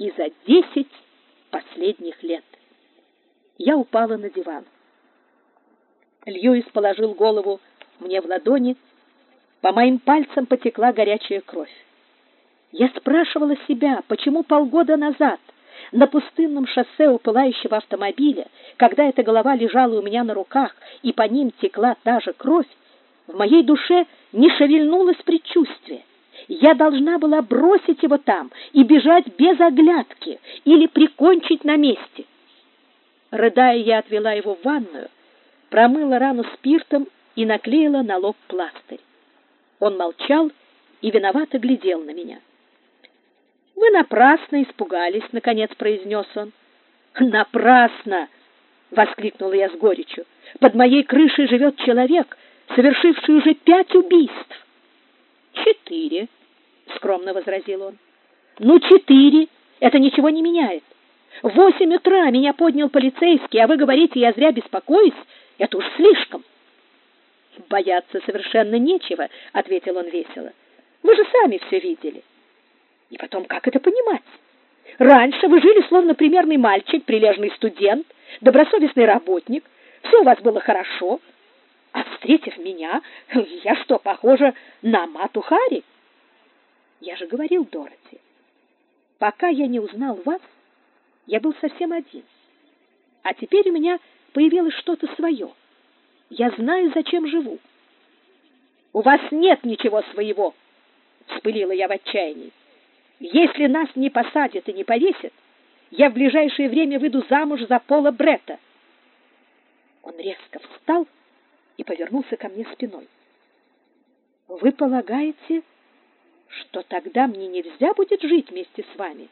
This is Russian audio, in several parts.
и за десять последних лет. Я упала на диван. Льюис положил голову мне в ладони, по моим пальцам потекла горячая кровь. Я спрашивала себя, почему полгода назад на пустынном шоссе у пылающего автомобиля, когда эта голова лежала у меня на руках и по ним текла та же кровь, в моей душе не шевельнулось предчувствие. Я должна была бросить его там и бежать без оглядки или прикончить на месте. Рыдая, я отвела его в ванную, промыла рану спиртом и наклеила на лоб пластырь. Он молчал и виновато глядел на меня. Вы напрасно испугались, наконец произнес он. Напрасно, воскликнула я с горечью. Под моей крышей живет человек, совершивший уже пять убийств. Четыре, скромно возразил он. Ну, четыре это ничего не меняет. В восемь утра меня поднял полицейский, а вы говорите, я зря беспокоюсь. Это уж слишком. Бояться совершенно нечего, ответил он весело. Вы же сами все видели. И потом, как это понимать? Раньше вы жили словно примерный мальчик, прилежный студент, добросовестный работник. Все у вас было хорошо. Встретив меня, я что, похожа на Мату Хари? Я же говорил Дороти, пока я не узнал вас, я был совсем один. А теперь у меня появилось что-то свое. Я знаю, зачем живу. У вас нет ничего своего, вспылила я в отчаянии. Если нас не посадят и не повесят, я в ближайшее время выйду замуж за Пола Бретта. Он резко встал и повернулся ко мне спиной. Вы полагаете, что тогда мне нельзя будет жить вместе с вами?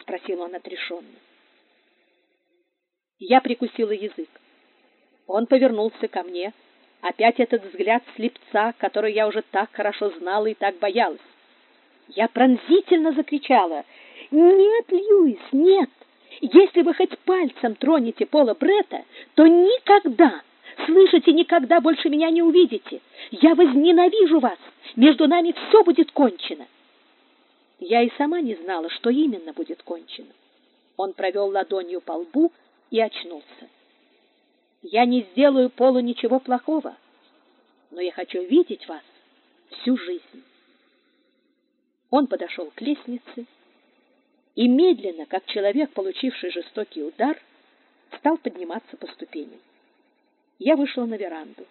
спросил он отрешенно. Я прикусила язык. Он повернулся ко мне, опять этот взгляд слепца, который я уже так хорошо знала и так боялась. Я пронзительно закричала: "Нет, Льюис, нет! Если вы хоть пальцем тронете Пола Бретта, то никогда, слышите, никогда больше меня не увидите. Я возненавижу вас. Между нами все будет кончено". Я и сама не знала, что именно будет кончено. Он провел ладонью по лбу и очнулся. Я не сделаю Полу ничего плохого, но я хочу видеть вас всю жизнь. Он подошел к лестнице и медленно, как человек, получивший жестокий удар, стал подниматься по ступеням. Я вышла на веранду.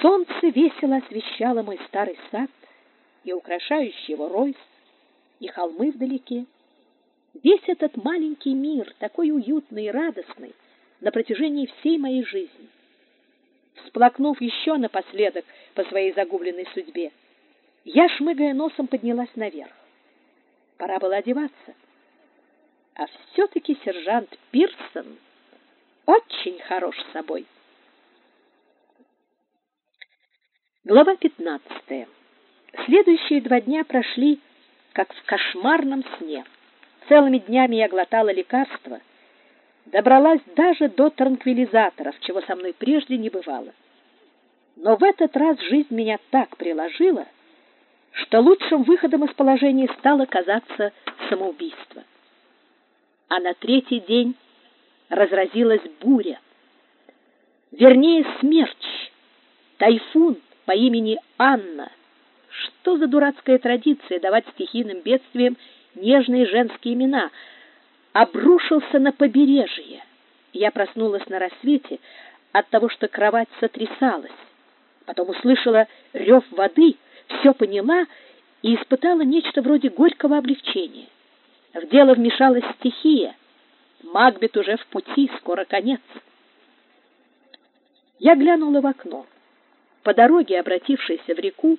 Солнце весело освещало мой старый сад и украшающий его ройс, и холмы вдалеке. Весь этот маленький мир, такой уютный и радостный на протяжении всей моей жизни. Всплакнув еще напоследок по своей загубленной судьбе, я, шмыгая носом, поднялась наверх. Пора было одеваться. А все-таки сержант Пирсон очень хорош собой. Глава 15. Следующие два дня прошли, как в кошмарном сне. Целыми днями я глотала лекарства, добралась даже до транквилизаторов, чего со мной прежде не бывало. Но в этот раз жизнь меня так приложила, что лучшим выходом из положения стало казаться самоубийство. А на третий день разразилась буря. Вернее, смерч, тайфун по имени Анна. Что за дурацкая традиция давать стихийным бедствиям нежные женские имена? Обрушился на побережье. Я проснулась на рассвете от того, что кровать сотрясалась. Потом услышала рев воды — все поняла и испытала нечто вроде горького облегчения. В дело вмешалась стихия. Макбет уже в пути, скоро конец. Я глянула в окно. По дороге, обратившейся в реку,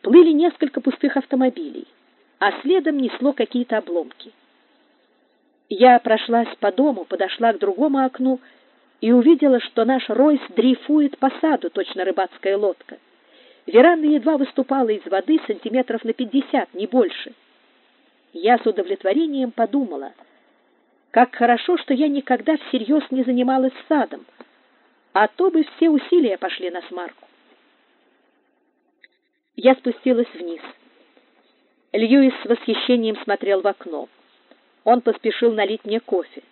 плыли несколько пустых автомобилей, а следом несло какие-то обломки. Я прошлась по дому, подошла к другому окну и увидела, что наш Ройс дрейфует по саду, точно рыбацкая лодка. Веранда едва выступала из воды сантиметров на пятьдесят, не больше. Я с удовлетворением подумала, как хорошо, что я никогда всерьез не занималась садом, а то бы все усилия пошли на смарку. Я спустилась вниз. Льюис с восхищением смотрел в окно. Он поспешил налить мне кофе.